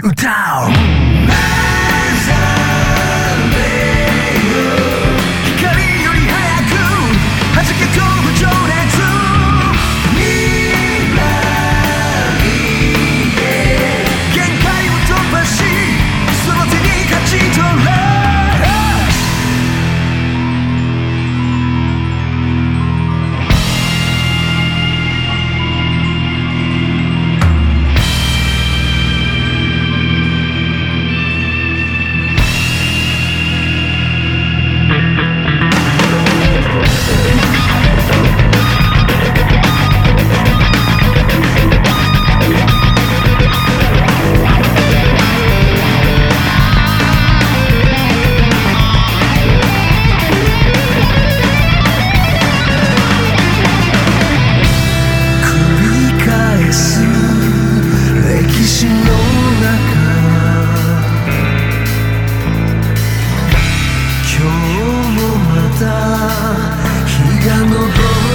down. 今日もまた日が昇る。